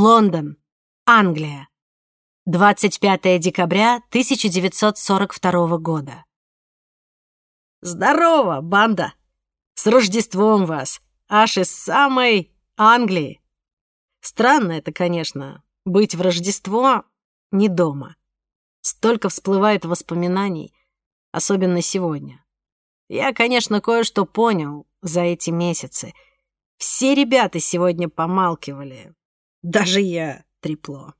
Лондон, Англия. 25 декабря 1942 года. Здорово, банда! С Рождеством вас! Аж из самой Англии. Странно это, конечно, быть в Рождество не дома. Столько всплывает воспоминаний, особенно сегодня. Я, конечно, кое-что понял за эти месяцы. Все ребята сегодня помалкивали. Даже я трепло.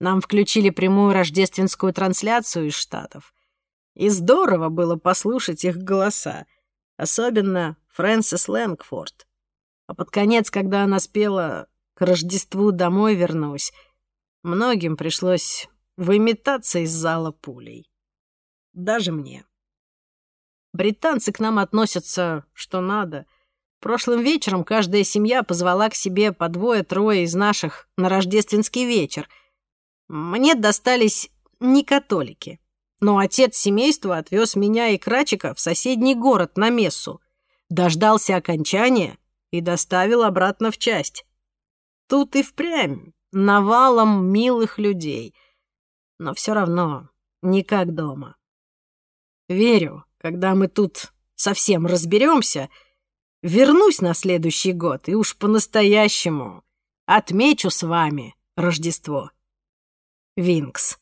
Нам включили прямую рождественскую трансляцию из Штатов. И здорово было послушать их голоса. Особенно Фрэнсис Лэнгфорд. А под конец, когда она спела «К Рождеству домой вернусь», многим пришлось выметаться из зала пулей. Даже мне. Британцы к нам относятся что надо. Прошлым вечером каждая семья позвала к себе по двое-трое из наших на рождественский вечер. Мне достались не католики. Но отец семейства отвез меня и Крачика в соседний город на мессу. Дождался окончания и доставил обратно в часть. Тут и впрямь навалом милых людей. Но все равно не как дома. Верю, когда мы тут совсем разберемся, вернусь на следующий год и уж по-настоящему отмечу с вами Рождество. Винкс.